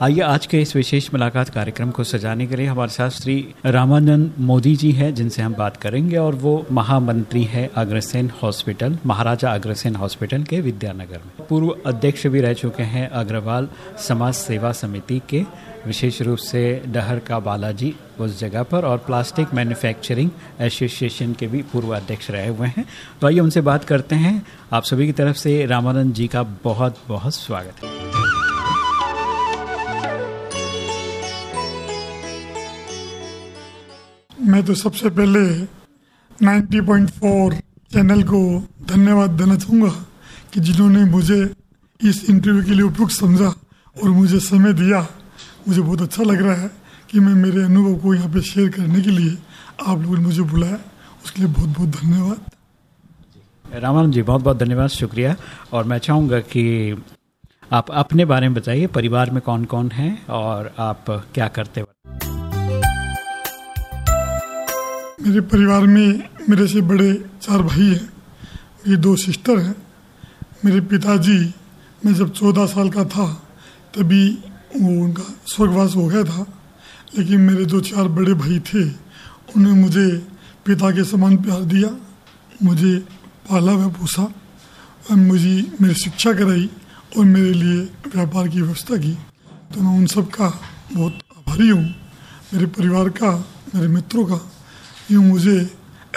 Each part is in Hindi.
आइए आज के इस विशेष मुलाकात कार्यक्रम को सजाने के लिए हमारे साथ श्री रामानंद मोदी जी हैं, जिनसे हम बात करेंगे और वो महामंत्री है अग्रसेन हॉस्पिटल, महाराजा अग्रसेन हॉस्पिटल के विद्यानगर में। पूर्व अध्यक्ष भी रह चुके हैं अग्रवाल समाज सेवा समिति के, विशेष रूप से डहर का बालाजी उस जगह पर और प्लास्टिक मैन्युफैक्चरिंग एसोसिएशन के भी पूर्व अध्यक्ष रहे हुए हैं। तो आइए उनसे बात करते हैं। आप सभी की तरफ़ से रामानंद जी का बहुत बहुत स्वागत है। मैं तो सबसे पहले 90.4 चैनल को धन्यवाद देना चाहूँगा कि जिन्होंने मुझे इस इंटरव्यू के लिए उपयुक्त समझा और मुझे समय दिया। मुझे बहुत अच्छा लग रहा है कि मैं मेरे अनुभव को यहाँ पे शेयर करने के लिए आप लोगों ने मुझे बुलाया। उसके लिए बहुत बहुत धन्यवाद। रामान जी, बहुत बहुत धन्यवाद, शुक्रिया। और मैं चाहूँगा कि आप अपने बारे में बताइए, परिवार में कौन कौन है और आप क्या करते हो मेरे परिवार में मेरे से बड़े चार भाई हैं, मेरी दो सिस्टर हैं। मेरे पिताजी, मैं जब चौदह साल का था, तभी वो उनका स्वर्गवास हो गया था। लेकिन मेरे जो चार बड़े भाई थे, उन्होंने मुझे पिता के समान प्यार दिया, मुझे पाला व पूछा और मुझे मेरी शिक्षा कराई और मेरे लिए व्यापार की व्यवस्था की। तो मैं उन सब का बहुत आभारी हूँ, मेरे परिवार का, मेरे मित्रों का। यूँ मुझे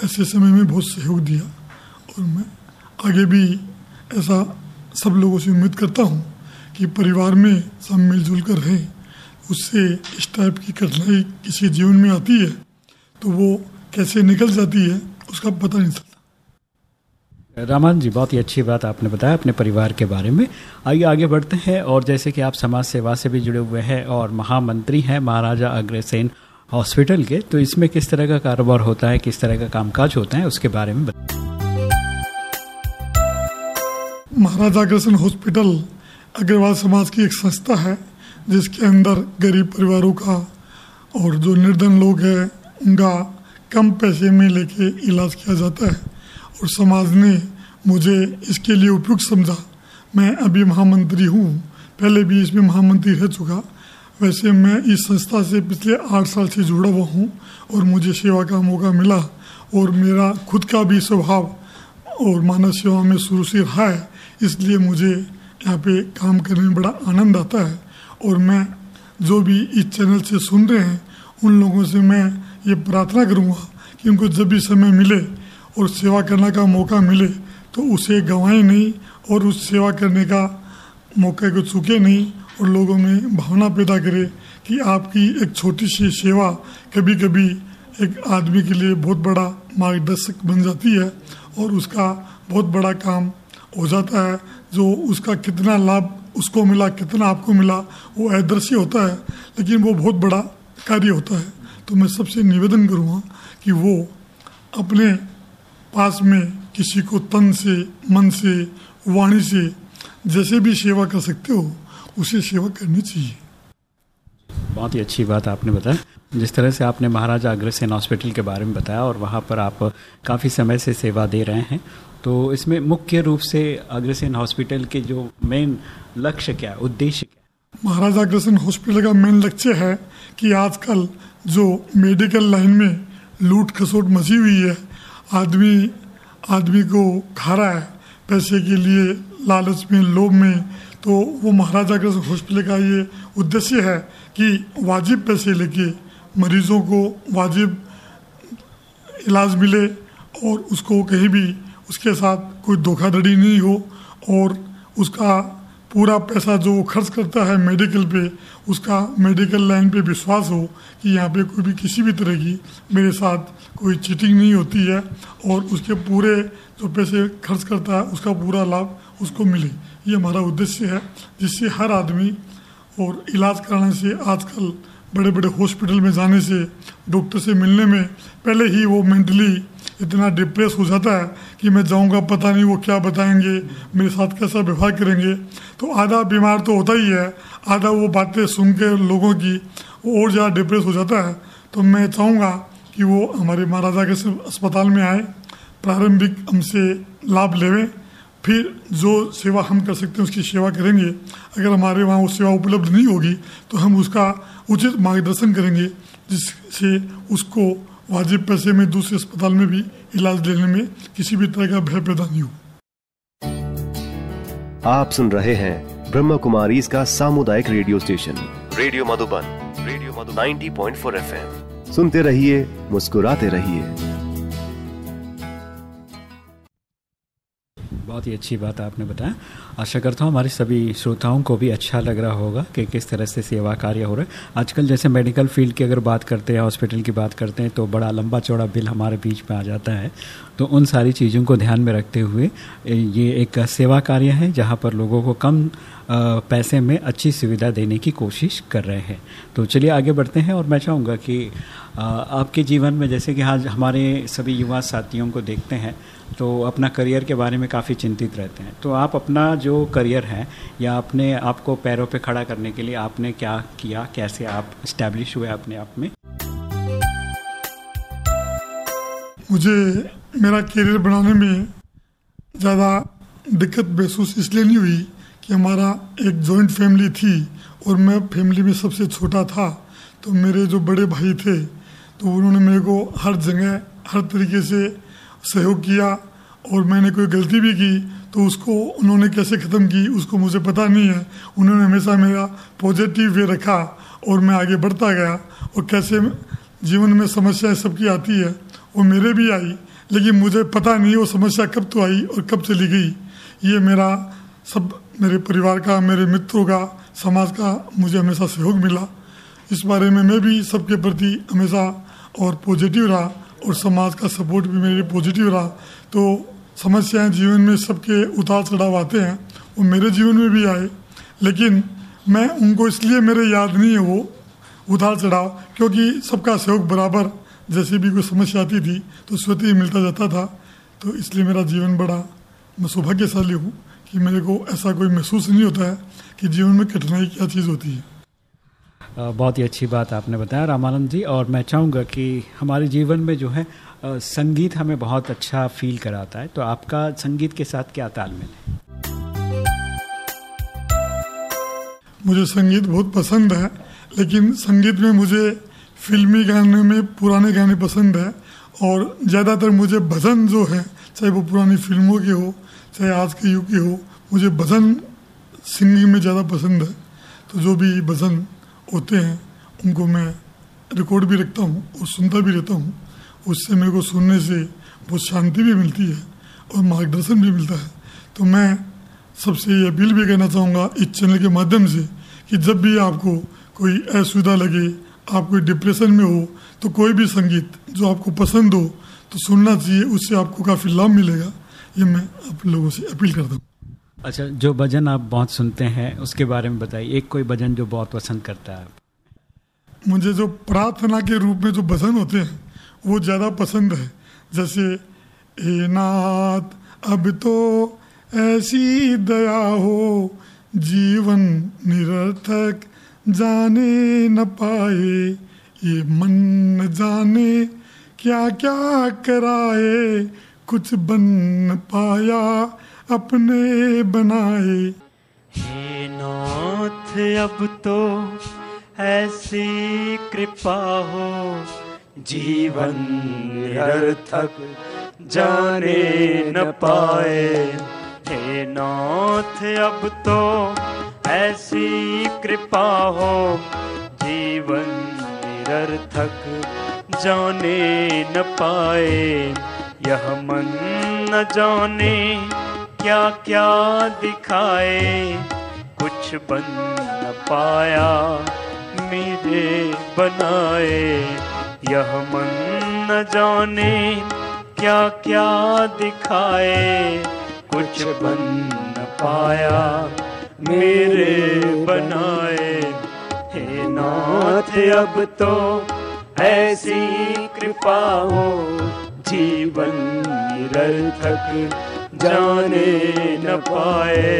ऐसे समय में बहुत सहयोग दिया और मैं आगे भी ऐसा सब लोगों से उम्मीद करता हूँ कि परिवार में सब मिलजुल कर रहें। उससे इस टाइप की कठिनाई किसी जीवन में आती है तो वो कैसे निकल जाती है, उसका पता नहीं चलता। रामान जी, बहुत ही अच्छी बात आपने बताया अपने परिवार के बारे में। आइए, आगे बढ़ते हैं और जैसे कि आप समाज सेवा से भी जुड़े हुए हैं और महामंत्री हैं, महाराजा अग्रसेन हॉस्पिटल के तो इसमें किस तरह का कारोबार होता है, किस तरह का कामकाज होता है, उसके बारे में महाराजा अग्रसेन हॉस्पिटल अग्रवाल समाज की एक संस्था है, जिसके अंदर गरीब परिवारों का और जो निर्धन लोग हैं, उनका कम पैसे में लेके इलाज किया जाता है। और समाज ने मुझे इसके लिए उपयुक्त समझा। मैं अभी महामंत्री हूँ, पहले भी इसमें महामंत्री रह चुका। वैसे मैं इस संस्था से पिछले आठ साल से जुड़ा हुआ हूँ और मुझे सेवा का मौका मिला और मेरा खुद का भी स्वभाव और मानव सेवा में शुरू से रहा है, इसलिए मुझे यहाँ पे काम करने में बड़ा आनंद आता है। और मैं जो भी इस चैनल से सुन रहे हैं, उन लोगों से मैं ये प्रार्थना करूँगा कि उनको जब भी समय मिले और सेवा करने का मौका मिले तो उसे गंवाएँ नहीं और उस सेवा करने का मौके को चूके नहीं और लोगों में भावना पैदा करे कि आपकी एक छोटी सी सेवा कभी कभी एक आदमी के लिए बहुत बड़ा मार्गदर्शक बन जाती है और उसका बहुत बड़ा काम हो जाता है। जो उसका कितना लाभ उसको मिला, कितना आपको मिला, वो अदृश्य होता है, लेकिन वो बहुत बड़ा कार्य होता है। तो मैं सबसे निवेदन करूँगा कि वो अपने पास में किसी को तन से, मन से, वाणी से जैसे भी सेवा कर सकते हो उसे सेवा करनी चाहिए। बहुत ही अच्छी बात आपने बताया जिस तरह से आपने महाराजा अग्रसेन हॉस्पिटल के बारे में बताया और वहाँ पर आप काफ़ी समय से सेवा दे रहे हैं तो इसमें मुख्य रूप से अग्रसेन हॉस्पिटल के जो मेन लक्ष्य क्या है उद्देश्य क्या महाराजा अग्रसेन हॉस्पिटल का मेन लक्ष्य है कि आजकल जो मेडिकल लाइन में लूट खसोट मची हुई है आदमी आदमी को खा रहा है पैसे के लिए लालच में लोभ में तो वो महाराजा अग्रसेन हॉस्पिटल का ये उद्देश्य है कि वाजिब पैसे लेके मरीजों को वाजिब इलाज मिले और उसको कहीं भी उसके साथ कोई धोखाधड़ी नहीं हो और उसका पूरा पैसा जो वो खर्च करता है मेडिकल पे, उसका मेडिकल लाइन पे विश्वास हो कि यहाँ पे कोई भी किसी भी तरह की मेरे साथ कोई चीटिंग नहीं होती है और उसके पूरे जो पैसे खर्च करता है, उसका पूरा लाभ उसको मिले। ये हमारा उद्देश्य है, जिससे हर आदमी और इलाज कराने से, आजकल बड़े बड़े हॉस्पिटल में जाने से, डॉक्टर से मिलने में पहले ही वो मेंटली इतना डिप्रेस हो जाता है कि मैं जाऊँगा, पता नहीं वो क्या बताएँगे, मेरे साथ कैसा व्यवहार करेंगे। तो आधा बीमार तो होता ही है, आधा वो बातें सुन के लोगों की वो और ज़्यादा डिप्रेस हो जाता है। तो मैं चाहूँगा कि वो हमारे महाराजा के अस्पताल में आए, प्रारंभिक हमसे लाभ लेवें। फिर जो सेवा हम कर सकते हैं उसकी सेवा करेंगे। अगर हमारे वहाँ वो सेवा उपलब्ध नहीं होगी तो हम उसका उचित मार्गदर्शन करेंगे जिससे उसको वाजिब पैसे में दूसरे अस्पताल में भी इलाज लेने में किसी भी तरह का भय पैदा नहीं हो। आप सुन रहे हैं ब्रह्म कुमारी इसका सामुदायिक radio station. Radio Madhuban radio Madhu 90.4 F M. सुनते रहिए मुस्कुराते रहिए। बहुत ही अच्छी बात आपने बताया। आशा करता हूँ हमारे सभी श्रोताओं को भी अच्छा लग रहा होगा कि किस तरह से सेवा कार्य हो रहा है। आजकल जैसे मेडिकल फ़ील्ड की अगर बात करते हैं, हॉस्पिटल की बात करते हैं तो बड़ा लंबा चौड़ा बिल हमारे बीच में आ जाता है। तो उन सारी चीज़ों को ध्यान में रखते हुए ये एक सेवा कार्य है जहाँ पर लोगों को कम पैसे में अच्छी सुविधा देने की कोशिश कर रहे हैं। तो चलिए आगे बढ़ते हैं और मैं चाहूँगा कि आपके जीवन में जैसे कि आज हमारे सभी युवा साथियों को देखते हैं तो अपना करियर के बारे में काफ़ी चिंतित रहते हैं। तो आप अपना जो करियर है या अपने आपको पैरों पे खड़ा करने के लिए आपने क्या किया, कैसे आप इस्टेब्लिश हुए अपने आप में? मुझे मेरा करियर बनाने में ज़्यादा दिक्कत महसूस इसलिए नहीं हुई कि हमारा एक जॉइंट फैमिली थी और मैं फैमिली में सबसे छोटा था। तो मेरे जो बड़े भाई थे तो उन्होंने मेरे को हर जगह, हर तरीके से सहयोग किया और मैंने कोई गलती भी की तो उसको, उन्होंने कैसे ख़त्म की, उसको मुझे पता नहीं है। उन्होंने हमेशा मेरा पॉजिटिव वे रखा और मैं आगे बढ़ता गया और कैसे जीवन में समस्याएँ सबकी आती है, वो मेरे भी आई। लेकिन मुझे पता नहीं वो समस्या कब तो आई और कब चली गई। ये मेरा, सब मेरे परिवार का, मेरे मित्रों का, समाज का मुझे हमेशा सहयोग मिला। इस बारे में मैं भी सबके प्रति हमेशा और पॉजिटिव रहा और समाज का सपोर्ट भी मेरे पॉजिटिव रहा। तो समस्याएँ जीवन में सबके उतार चढ़ाव आते हैं, वो मेरे जीवन में भी आए। लेकिन मैं उनको इसलिए मेरे याद नहीं है वो उतार चढ़ाव, क्योंकि सबका सहयोग बराबर जैसे भी कोई समस्या आती थी तो स्वतः ही मिलता जाता था। तो इसलिए मेरा जीवन बड़ा मैं सौभाग्यशाली हूँ कि मेरे को ऐसा कोई महसूस नहीं होता है कि जीवन में कठिनाई क्या चीज़ होती है। बहुत ही अच्छी बात आपने बताया रामानंद जी, और मैं चाहूँगा कि हमारे जीवन में जो है संगीत हमें बहुत अच्छा फील कराता है। तो आपका संगीत के साथ क्या तालमेल है? मुझे संगीत बहुत पसंद है लेकिन संगीत में मुझे फिल्मी गाने में पुराने गाने पसंद है और ज़्यादातर मुझे भजन जो है, चाहे वो पुरानी फ़िल्मों के हो, चाहे आज के युग के हो, मुझे भजन सिंगिंग में ज़्यादा पसंद है। तो जो भी भजन होते हैं, उनको मैं रिकॉर्ड भी रखता हूँ और सुनता भी रहता हूँ। उससे मेरे को सुनने से बहुत शांति भी मिलती है और मार्गदर्शन भी मिलता है। तो मैं सबसे ये अपील भी करना चाहूँगा इस चैनल के माध्यम से कि जब भी आपको कोई असुविधा लगे आप कोई डिप्रेशन में हो तो कोई भी संगीत जो आपको पसंद हो तो सुनना चाहिए उससे आपको काफ़ी लाभ मिलेगा। ये मैं आप लोगों से अपील करता हूँ। अच्छा जो भजन आप बहुत सुनते हैं उसके बारे में बताइए। एक कोई भजन जो बहुत पसंद करता है मुझे जो प्रार्थना के रूप में जो भजन होते हैं वो ज़्यादा पसंद है। जैसे ए नाथ अब तो ऐसी दया हो जीवन निरर्थक जाने न पाए, ये मन न जाने क्या क्या कराए, कुछ बन न पाया, अपने बनाए। हे नाथ अब तो ऐसी कृपा हो, जीवन निरर्थक जाने न पाए। हे नाथ अब तो ऐसी कृपा हो, जीवन निरर्थक जाने न पाए। यह मन न जाने क्या क्या दिखाए। कुछ बन न पाया, मेरे बनाए। यह मन न जाने क्या क्या दिखाए। कुछ बन न पाया मेरे बनाए। हे नाथ अब तो ऐसी कृपा हो। जीवन निरर्थक जाने न पाए।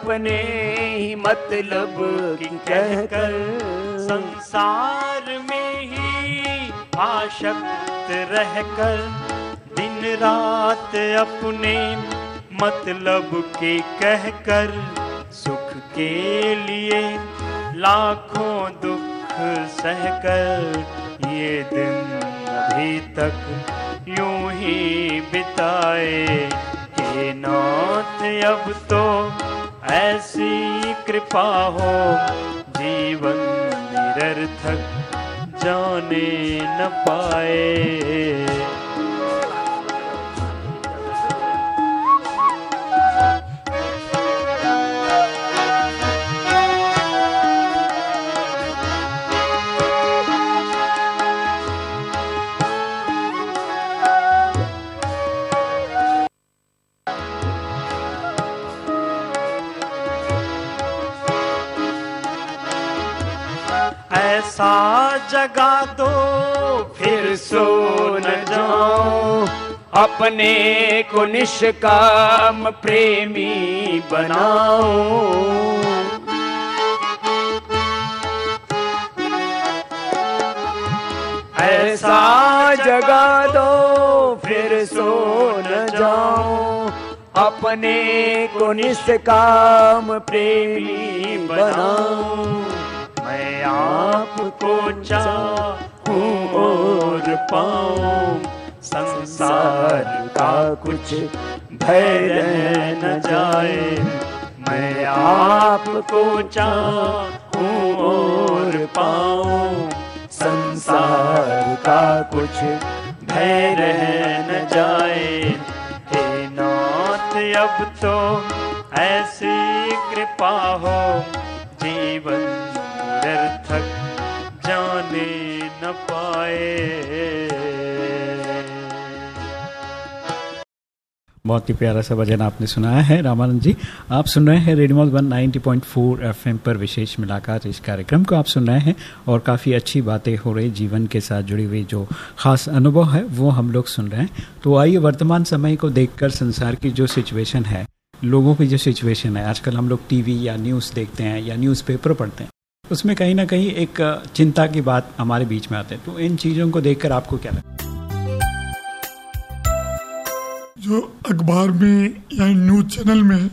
अपने ही मतलब की कहकर संसार में ही आशक्त रहकर दिन रात अपने मतलब के कहकर सुख के लिए लाखों दुख सहकर ये दिन अभी तक यूँ ही बिताए। हे नाथ, अब तो ऐसी कृपा हो जीवन निरर्थक जाने न पाए। जगा दो, फिर सो न जाओ। अपने को निष्काम प्रेमी बनाओ। ऐसा जगा दो, फिर सो न जाओ। अपने को निष्काम प्रेमी बनाओ। आपको चाहूँ और पाऊँ। संसार का कुछ भय न जाए। मैं आपको चाहूँ और पाऊँ। संसार का कुछ भय न जाए। हे नाथ, अब तो ऐसी कृपा हो। जीवन निरर्थक पाए। बहुत ही प्यारा सा भजन आपने सुनाया है, रामानंद जी। आप सुन रहे हैं radio one ninety point four F M पर विशेष मुलाकात। इस कार्यक्रम को आप सुन रहे हैं और काफ़ी अच्छी बातें हो रही जीवन के साथ जुड़ी हुई जो खास अनुभव है, वो हम लोग सुन रहे हैं। तो आइए वर्तमान समय को देखकर संसार की जो सिचुएशन है, लोगों की जो सिचुएशन है, आजकल हम लोग टीवी या न्यूज़ देखते हैं या न्यूज़पेपर पढ़ते हैं। उसमें कहीं ना कहीं एक चिंता की बात हमारे बीच में आते हैं। तो इन चीज़ों को देखकर आपको क्या लगता है? जो अखबार में या न्यूज़ चैनल में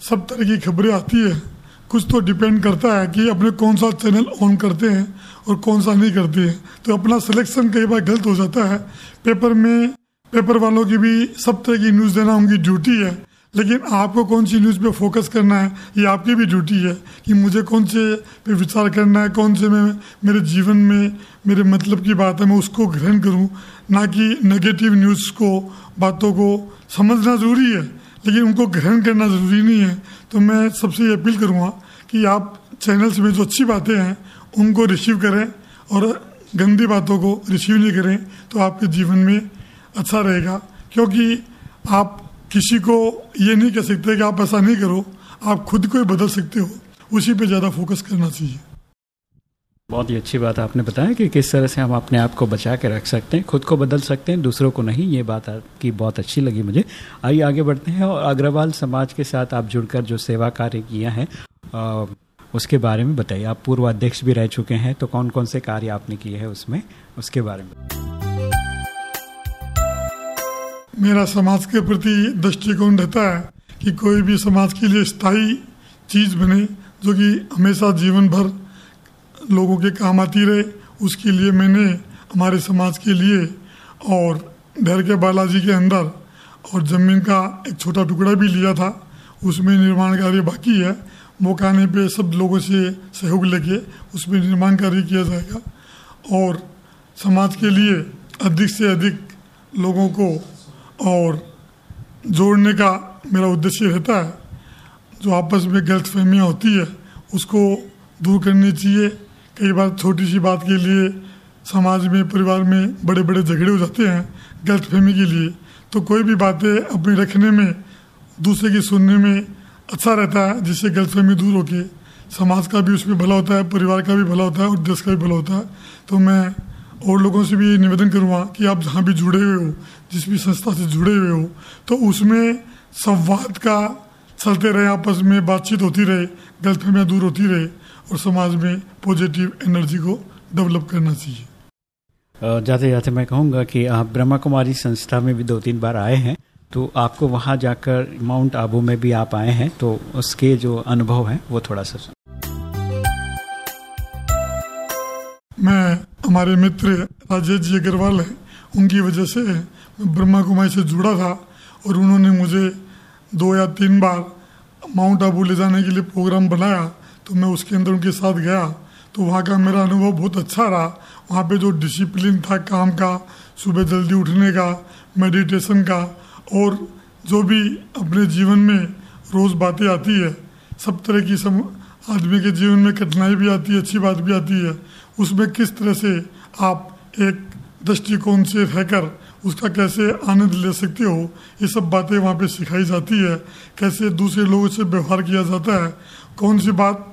सब तरह की खबरें आती है, कुछ तो डिपेंड करता है कि अपने कौन सा चैनल ऑन करते हैं और कौन सा नहीं करते हैं। तो अपना सिलेक्शन कई बार गलत हो जाता है। पेपर में, पेपर वालों की भी सब तरह की न्यूज़ देना उनकी ड्यूटी है। लेकिन आपको कौन सी न्यूज़ पे फोकस करना है? ये आपकी भी ड्यूटी है कि मुझे कौन से पे विचार करना है, कौन से मैं, मेरे जीवन में, मेरे मतलब की बात है, मैं उसको ग्रहण करूँ। ना कि नेगेटिव न्यूज़ को, बातों को समझना ज़रूरी है, लेकिन उनको ग्रहण करना ज़रूरी नहीं है। तो मैं सबसे ये अपील करूँगा कि आप चैनल्स में जो अच्छी बातें हैं, उनको रिसीव करें और गंदी बातों को रिसीव नहीं करें तो आपके जीवन में अच्छा रहेगा। क्योंकि आप किसी को ये नहीं कह सकते कि आप ऐसा नहीं करो आप खुद को ही बदल सकते हो। उसी पे ज़्यादा फोकस करना चाहिए। बहुत ही अच्छी बात आपने बताया कि किस तरह से हम अपने आप को बचा के रख सकते हैं खुद को बदल सकते हैं दूसरों को नहीं। ये बात आपकी बहुत अच्छी लगी मुझे। आइए आगे बढ़ते हैं और अग्रवाल समाज के साथ आप जुड़कर जो सेवा कार्य किया है आ, उसके बारे में बताइए। आप पूर्व अध्यक्ष भी रह चुके हैं तो कौन कौन से कार्य आपने किए हैं उसमें? उसके बारे में। मेरा समाज के प्रति दृष्टिकोण रहता है कि कोई भी समाज के लिए स्थायी चीज़ बने, जो कि हमेशा जीवन भर लोगों के काम आती रहे, उसके लिए मैंने हमारे समाज के लिए और घर के बालाजी के अंदर और ज़मीन का एक छोटा टुकड़ा भी लिया था, उसमें निर्माण कार्य बाकी है। मौका आने पे सब लोगों से सहयोग लेके उसमें निर्माण कार्य किया जाएगा। और समाज के लिए अधिक से अधिक लोगों को और जोड़ने का मेरा उद्देश्य रहता है। जो आपस में गलत फहमियाँ होती है, उसको दूर करनी चाहिए। कई बार छोटी सी बात के लिए समाज में, परिवार में बड़े बड़े झगड़े हो जाते हैं गलत फहमी के लिए। तो कोई भी बातें अपनी रखने में, दूसरे की सुनने में अच्छा रहता है, जिससे गलत फहमी दूर होके। समाज का भी उसमें भला होता है, परिवार का भी भला होता है और देश का भी भला होता है। तो मैं और लोगों से भी निवेदन करूँगा कि आप जहाँ भी जुड़े हुए हो जिस भी संस्था से जुड़े हुए हो तो उसमें संवाद का चलते रहे आपस में बातचीत होती रहे गलतफहमियाँ दूर होती रहे और समाज में पॉजिटिव एनर्जी को डेवलप करना चाहिए। जाते जाते मैं कहूँगा कि आप ब्रह्मा कुमारी संस्था में भी दो तीन बार आए हैं तो आपको वहाँ जाकर माउंट आबू में भी आप आए हैं तो उसके जो अनुभव हैं वो थोड़ा सा मैं हमारे मित्र राजेश जी अग्रवाल हैं। उनकी वजह से मैं ब्रह्मा कुमारी से जुड़ा था और उन्होंने मुझे दो या तीन बार माउंट आबू ले जाने के लिए प्रोग्राम बनाया। तो मैं उसके अंदर उनके साथ गया। तो वहाँ का मेरा अनुभव बहुत अच्छा रहा। वहाँ पे जो डिसिप्लिन था काम का, सुबह जल्दी उठने का मेडिटेशन का, और जो भी अपने जीवन में रोज़ बातें आती है, सब तरह की सब आदमी के जीवन में कठिनाई भी आती है, अच्छी बात भी आती है। उसमें किस तरह से आप एक दृष्टिकोण से रहकर उसका कैसे आनंद ले सकते हो, ये सब बातें वहाँ पे सिखाई जाती है। कैसे दूसरे लोगों से व्यवहार किया जाता है, कौन सी बात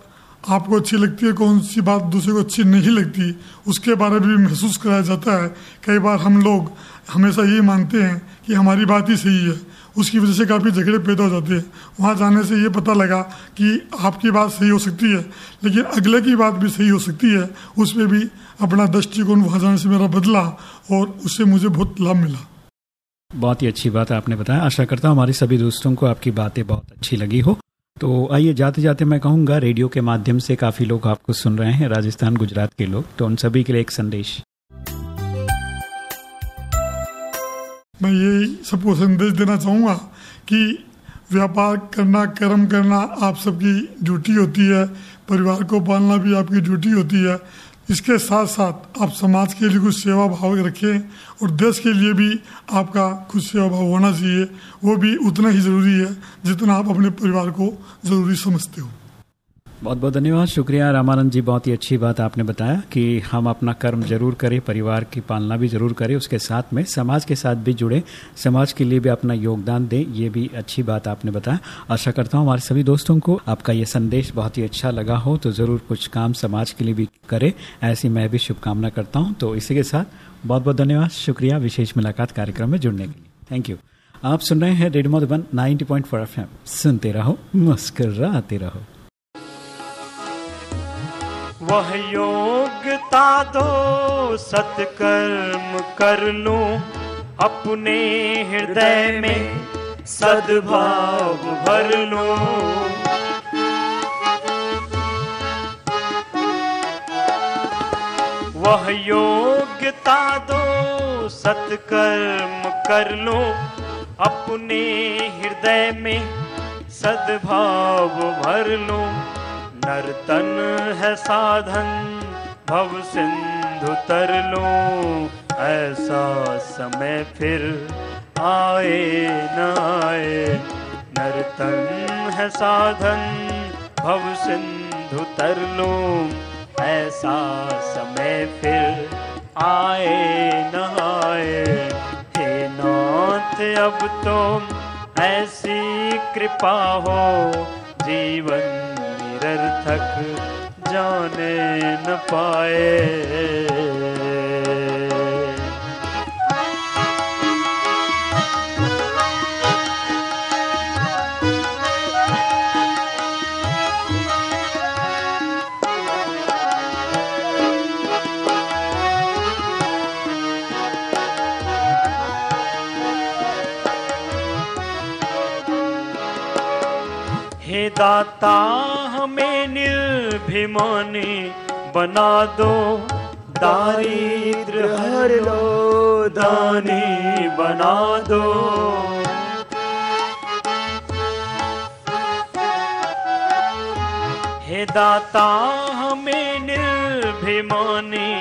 आपको अच्छी लगती है, कौन सी बात दूसरे को अच्छी नहीं लगती, उसके बारे में भी महसूस कराया जाता है। कई बार हम लोग हमेशा ये मानते हैं कि हमारी बात ही सही है उसकी वजह से काफ़ी झगड़े पैदा हो जाते हैं। वहाँ जाने से ये पता लगा कि आपकी बात सही हो सकती है, लेकिन अगले की बात भी सही हो सकती है, उसमें भी अपना दृष्टिकोण वहाँ जाने से मेरा बदला और उससे मुझे बहुत लाभ मिला। बहुत ही अच्छी बात आपने बताया। आशा करता हूँ हमारे सभी दोस्तों को आपकी बातें बहुत अच्छी लगी हो। तो आइए, जाते जाते मैं कहूँगा, रेडियो के माध्यम से काफ़ी लोग आपको सुन रहे हैं, राजस्थान, गुजरात के लोग। तो उन सभी के लिए एक संदेश। मैं यही सबको संदेश देना चाहूँगा कि व्यापार करना, कर्म करना आप सबकी ड्यूटी होती है, परिवार को पालना भी आपकी ड्यूटी होती है। इसके साथ साथ आप समाज के लिए कुछ सेवा भाव रखें और देश के लिए भी आपका कुछ सेवा भाव होना चाहिए। वो भी उतना ही ज़रूरी है जितना आप अपने परिवार को ज़रूरी समझते हो। बहुत बहुत धन्यवाद। शुक्रिया। रामानंद जी, बहुत ही अच्छी बात आपने बताया कि हम अपना कर्म ज़रूर करें, परिवार की पालना भी ज़रूर करें, उसके साथ में समाज के साथ भी जुड़े, समाज के लिए भी अपना योगदान दें, ये भी अच्छी बात आपने बताया। आशा करता हूँ हमारे सभी दोस्तों को आपका ये संदेश बहुत ही अच्छा लगा हो तो ज़रूर कुछ काम समाज के लिए भी करें, ऐसी मैं भी शुभकामना करता हूँ। तो इसी के साथ बहुत बहुत धन्यवाद। शुक्रिया विशेष मुलाकात कार्यक्रम में जुड़ने के लिए। थैंक यू आप सुन रहे हैं रेडियो मधुबन 90.4 एफएम। सुनते रहो, मुस्कराते रहो। वह योग्यता दो सत्कर्म कर लूँ। अपने हृदय में सद्भाव भर लूँ। वह योग्यता दो सत्कर्म कर लूँ। अपने हृदय में सद्भाव भर लूँ। नर्तन है साधन, भव सिंधु तर लो। ऐसा समय फिर आए न आए। नर्तन है साधन, भव सिंधु तर लो। ऐसा समय फिर आए न आए। हे नाथ, अब तो ऐसी कृपा हो, जीवन निरर्थक जाने न पाए। दाता हमें बना दो। दारिद्र हर लो दानी बना दो। हे दाता, हमें निर्भिमानी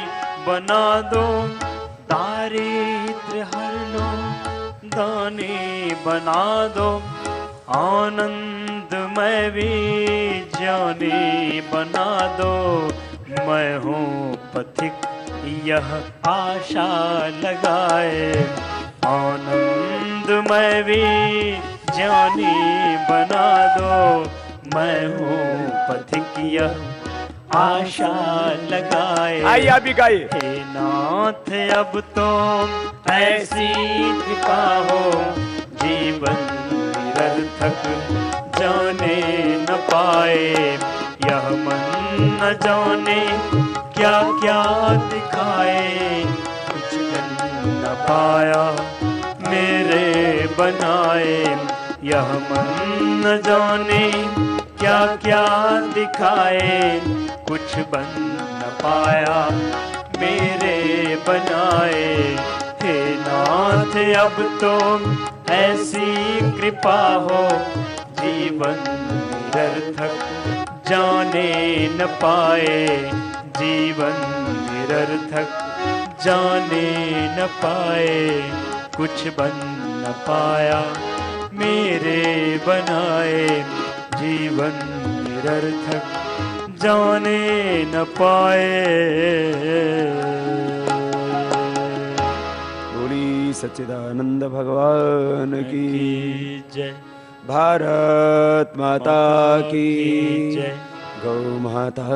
बना दो। दारिद्र हर लो दानी बना दो। आनंद मैं भी जानी बना दो। मैं हूँ पथिक यह आशा लगाए। आनंद मैं भी जानी बना दो। मैं हूँ पथिक यह आशा लगाए। आइए आप भी गाइए। हे नाथ अब तो ऐसी कृपा हो। जीवन निरर्थक जाने न पाए। यह मन न जाने क्या क्या दिखाए। कुछ कर न पाया मेरे बनाए। यह मन न जाने क्या क्या दिखाए। कुछ बन न पाया मेरे बनाए। हे नाथ, अब तो ऐसी कृपा हो। जीवन निरर्थक जाने न पाए। जीवन निरर्थक जाने न पाए। कुछ बन न पाया, मेरे बनाए। जीवन निरर्थक जाने न पाए। सच्चिदानंद भगवान की जय। भारत माता की जय। गौ माता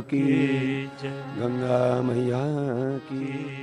की जय। गंगा मैया की की